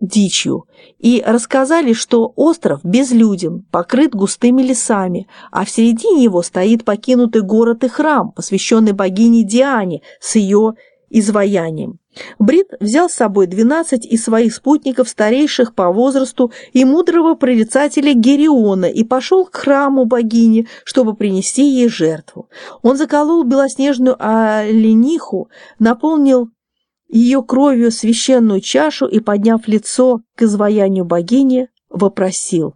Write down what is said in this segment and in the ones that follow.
дичью, и рассказали, что остров безлюден, покрыт густыми лесами, а в середине его стоит покинутый город и храм, посвященный богине Диане с ее изваянием. Брит взял с собой 12 из своих спутников, старейших по возрасту, и мудрого прорицателя Гериона, и пошел к храму богини, чтобы принести ей жертву. Он заколол белоснежную олениху, наполнил ее кровью священную чашу и, подняв лицо к изваянию богини, вопросил.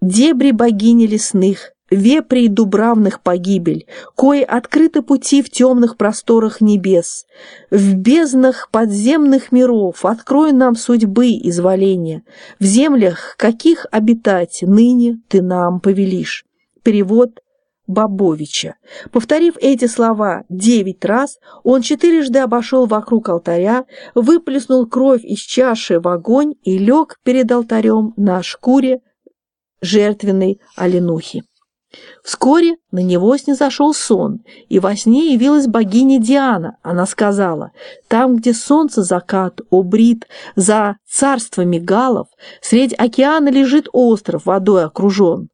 «Дебри богини лесных, вепрей дубравных погибель, кои открыты пути в темных просторах небес, в безднах подземных миров открой нам судьбы изволения, в землях каких обитать ныне ты нам повелишь». Перевод Бабовича. Повторив эти слова девять раз, он четырежды обошел вокруг алтаря, выплеснул кровь из чаши в огонь и лег перед алтарем на шкуре жертвенной оленухи. Вскоре на него снизошел сон, и во сне явилась богиня Диана. Она сказала, «Там, где солнце закат, обрит, за царствами галов, средь океана лежит остров, водой окружен.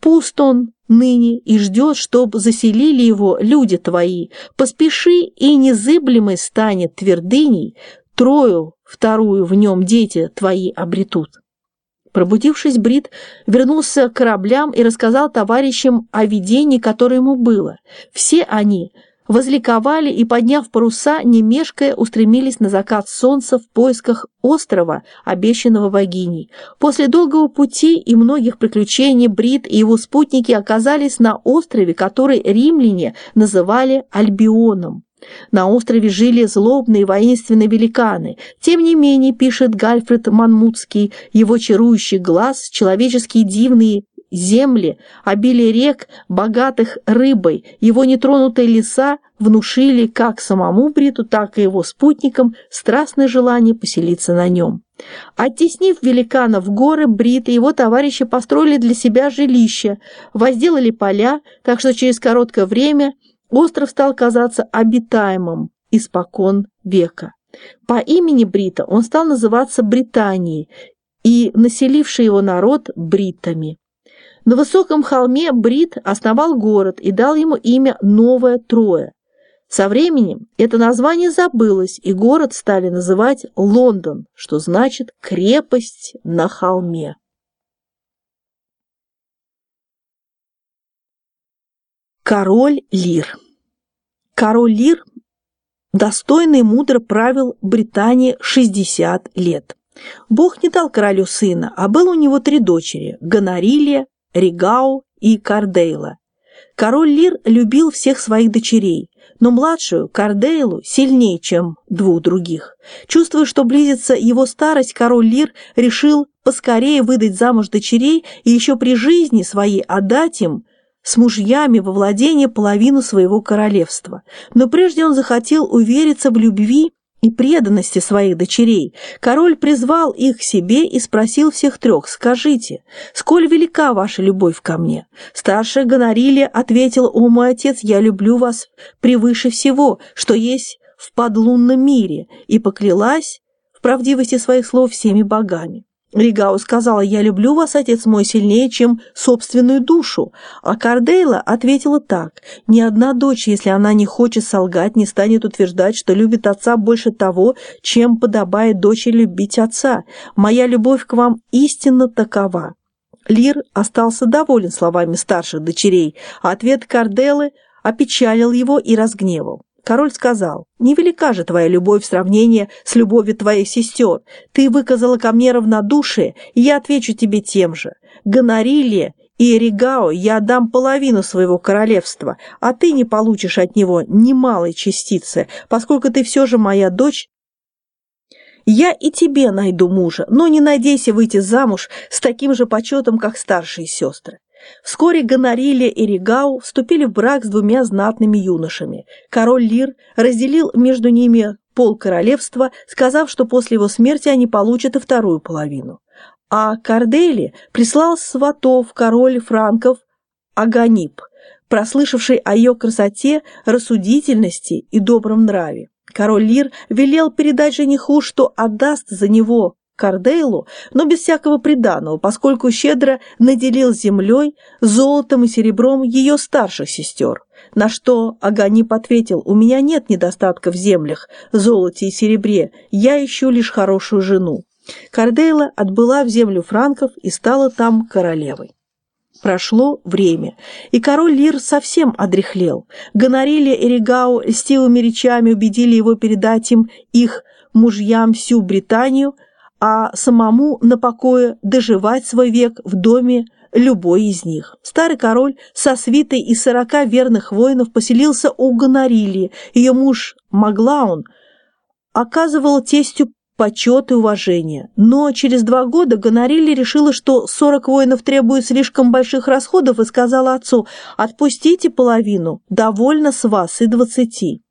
Пуст он ныне и ждет, чтоб заселили его люди твои. Поспеши, и незыблемой станет твердыней, трою вторую в нем дети твои обретут. Пробудившись, Брит вернулся к кораблям и рассказал товарищам о видении, которое ему было. Все они возликовали и, подняв паруса, не мешкая, устремились на закат солнца в поисках острова, обещанного богиней. После долгого пути и многих приключений Брит и его спутники оказались на острове, который римляне называли Альбионом. На острове жили злобные воинственные великаны. Тем не менее, пишет Гальфред Манмутский, его чарующий глаз, человеческие дивные земли, обилие рек, богатых рыбой, его нетронутые леса внушили как самому Бриту, так и его спутникам страстное желание поселиться на нем. Оттеснив великана в горы, Брит и его товарищи построили для себя жилище, возделали поля, так что через короткое время остров стал казаться обитаемым испокон века. По имени Брита он стал называться Британией и населивший его народ – бритами. На высоком холме Брит основал город и дал ему имя Новая Троя. Со временем это название забылось, и город стали называть Лондон, что значит «крепость на холме». Король Лир Король Лир достойно и мудро правил Британии 60 лет. Бог не дал королю сына, а было у него три дочери – Гонорилия, Ригау и Кардейла. Король Лир любил всех своих дочерей, но младшую, Кардейлу, сильнее, чем двух других. Чувствуя, что близится его старость, король Лир решил поскорее выдать замуж дочерей и еще при жизни своей отдать им с мужьями во владение половину своего королевства. Но прежде он захотел увериться в любви и преданности своих дочерей, король призвал их к себе и спросил всех трех, «Скажите, сколь велика ваша любовь ко мне?» Старшая Гонорилия ответила, «О, мой отец, я люблю вас превыше всего, что есть в подлунном мире», и поклялась в правдивости своих слов всеми богами. Ригау сказала, «Я люблю вас, отец мой, сильнее, чем собственную душу». А Кардейла ответила так, «Ни одна дочь, если она не хочет солгать, не станет утверждать, что любит отца больше того, чем подобает дочери любить отца. Моя любовь к вам истинно такова». Лир остался доволен словами старших дочерей, а ответ Карделы опечалил его и разгневал. Король сказал, «Невелика же твоя любовь в сравнении с любовью твоих сестер. Ты выказала ко мне равнодушие, и я отвечу тебе тем же. Гонорилия и Эригао я дам половину своего королевства, а ты не получишь от него ни малой частицы, поскольку ты все же моя дочь я и тебе найду мужа, но не надейся выйти замуж с таким же почетом, как старшие сестры. Вскоре Гонорилия и Ригау вступили в брак с двумя знатными юношами. Король Лир разделил между ними пол королевства, сказав, что после его смерти они получат и вторую половину. А Кардели прислал сватов король франков Аганип, прослышавший о ее красоте, рассудительности и добром нраве. Король Лир велел передать жениху, что отдаст за него Кардейлу, но без всякого приданого, поскольку щедро наделил землей, золотом и серебром ее старших сестер. На что Аганип ответил, «У меня нет недостатка в землях, золоте и серебре, я ищу лишь хорошую жену». Кардейла отбыла в землю франков и стала там королевой. Прошло время, и король Лир совсем одряхлел. Гонорилья и Регау льстивыми речами убедили его передать им их мужьям всю Британию, а самому на покое доживать свой век в доме любой из них. Старый король со свитой из сорока верных воинов поселился у Гонорильи. Ее муж Маглаун оказывал тестю почет и уважение. Но через два года Гонорилья решила, что 40 воинов требуют слишком больших расходов и сказала отцу «Отпустите половину, довольно с вас и двадцати».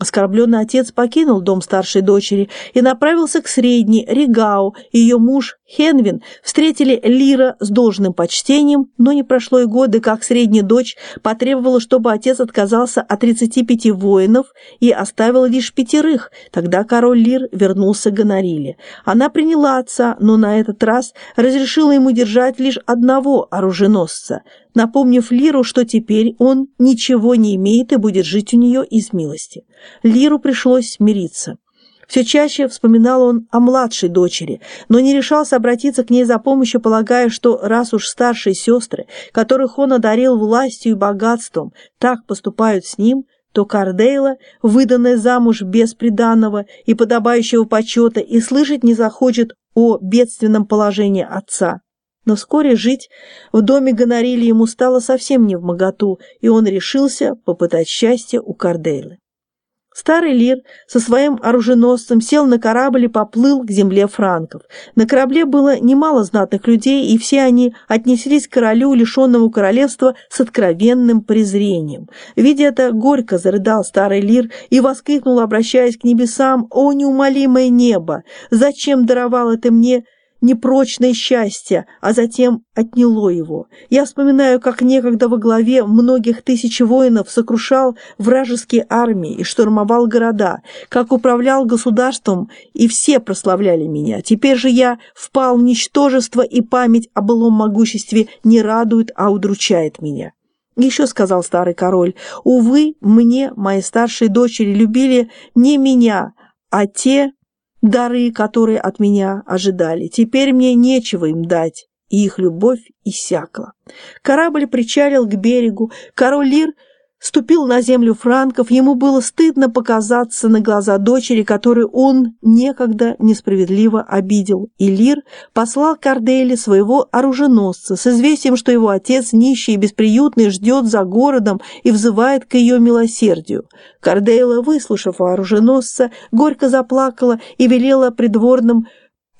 Оскорбленный отец покинул дом старшей дочери и направился к средней, Ригау. Ее муж Хенвин встретили Лира с должным почтением, но не прошло и годы, как средняя дочь потребовала, чтобы отец отказался от 35 воинов и оставил лишь пятерых. Тогда король Лир вернулся к Гонориле. Она приняла отца, но на этот раз разрешила ему держать лишь одного оруженосца напомнив Лиру, что теперь он ничего не имеет и будет жить у нее из милости. Лиру пришлось мириться. Все чаще вспоминал он о младшей дочери, но не решался обратиться к ней за помощью, полагая, что раз уж старшие сестры, которых он одарил властью и богатством, так поступают с ним, то Кардейла, выданная замуж без приданного и подобающего почета, и слышать не захочет о бедственном положении отца. Но вскоре жить в доме Гонорили ему стало совсем не в моготу, и он решился попытать счастье у Кардейлы. Старый Лир со своим оруженосцем сел на корабль и поплыл к земле франков. На корабле было немало знатных людей, и все они отнеслись к королю, лишенному королевства, с откровенным презрением. Видя это, горько зарыдал старый Лир и воскликнул, обращаясь к небесам, «О, неумолимое небо! Зачем даровало ты мне непрочное счастье, а затем отняло его. Я вспоминаю, как некогда во главе многих тысяч воинов сокрушал вражеские армии и штурмовал города, как управлял государством, и все прославляли меня. Теперь же я впал в ничтожество, и память о былом могуществе не радует, а удручает меня. Еще сказал старый король, увы, мне, мои старшие дочери, любили не меня, а те, дары, которые от меня ожидали. Теперь мне нечего им дать, и их любовь иссякла. Корабль причалил к берегу, король Лир ступил на землю франков, ему было стыдно показаться на глаза дочери, которую он некогда несправедливо обидел, и Лир послал Кордели своего оруженосца с известием, что его отец, нищий и бесприютный, ждет за городом и взывает к ее милосердию. Кордейла, выслушав оруженосца, горько заплакала и велела придворным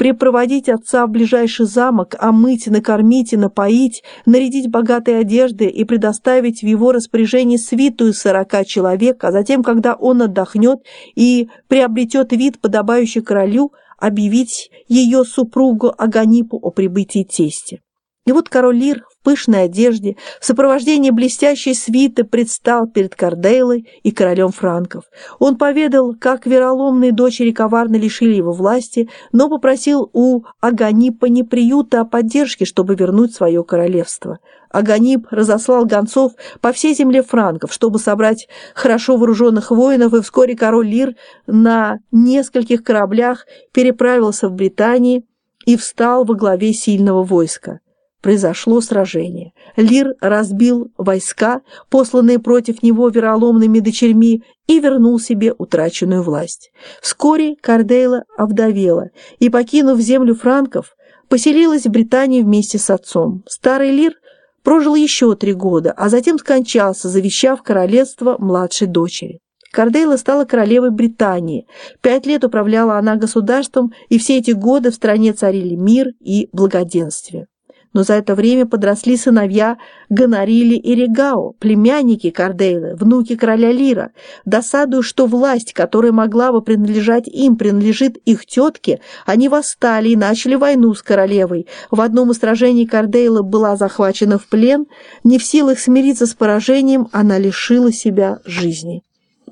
припроводить отца в ближайший замок, омыть, накормить и напоить, нарядить богатые одежды и предоставить в его распоряжение свиту из сорока человек, а затем, когда он отдохнет и приобретет вид, подобающий королю, объявить ее супругу Аганипу о прибытии тести. И вот король Лир в пышной одежде, в сопровождении блестящей свиты предстал перед Кардейлой и королем франков. Он поведал, как вероломные дочери коварно лишили его власти, но попросил у Аганипа не приюта, а поддержки, чтобы вернуть свое королевство. Аганип разослал гонцов по всей земле франков, чтобы собрать хорошо вооруженных воинов, и вскоре король Лир на нескольких кораблях переправился в Британию и встал во главе сильного войска произошло сражение. Лир разбил войска, посланные против него вероломными дочерьми, и вернул себе утраченную власть. Вскоре Кардейла овдовела и, покинув землю франков, поселилась в Британии вместе с отцом. Старый Лир прожил еще три года, а затем скончался, завещав королевство младшей дочери. Кардейла стала королевой Британии. Пять лет управляла она государством, и все эти годы в стране царили мир и благоденствие но за это время подросли сыновья Гонорили и Регао, племянники Кардейлы, внуки короля Лира. Досадуя, что власть, которая могла бы принадлежать им, принадлежит их тетке, они восстали и начали войну с королевой. В одном из сражений Кардейла была захвачена в плен, не в силах смириться с поражением, она лишила себя жизни.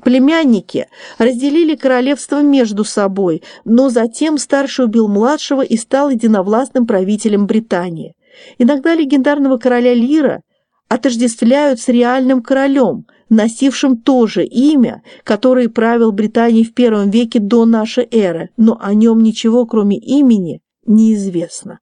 Племянники разделили королевство между собой, но затем старший убил младшего и стал единовластным правителем Британии. Иногда легендарного короля Лира отождествляют с реальным королем, носившим то же имя, которое правил Британией в первом веке до нашей эры, но о нем ничего, кроме имени, неизвестно.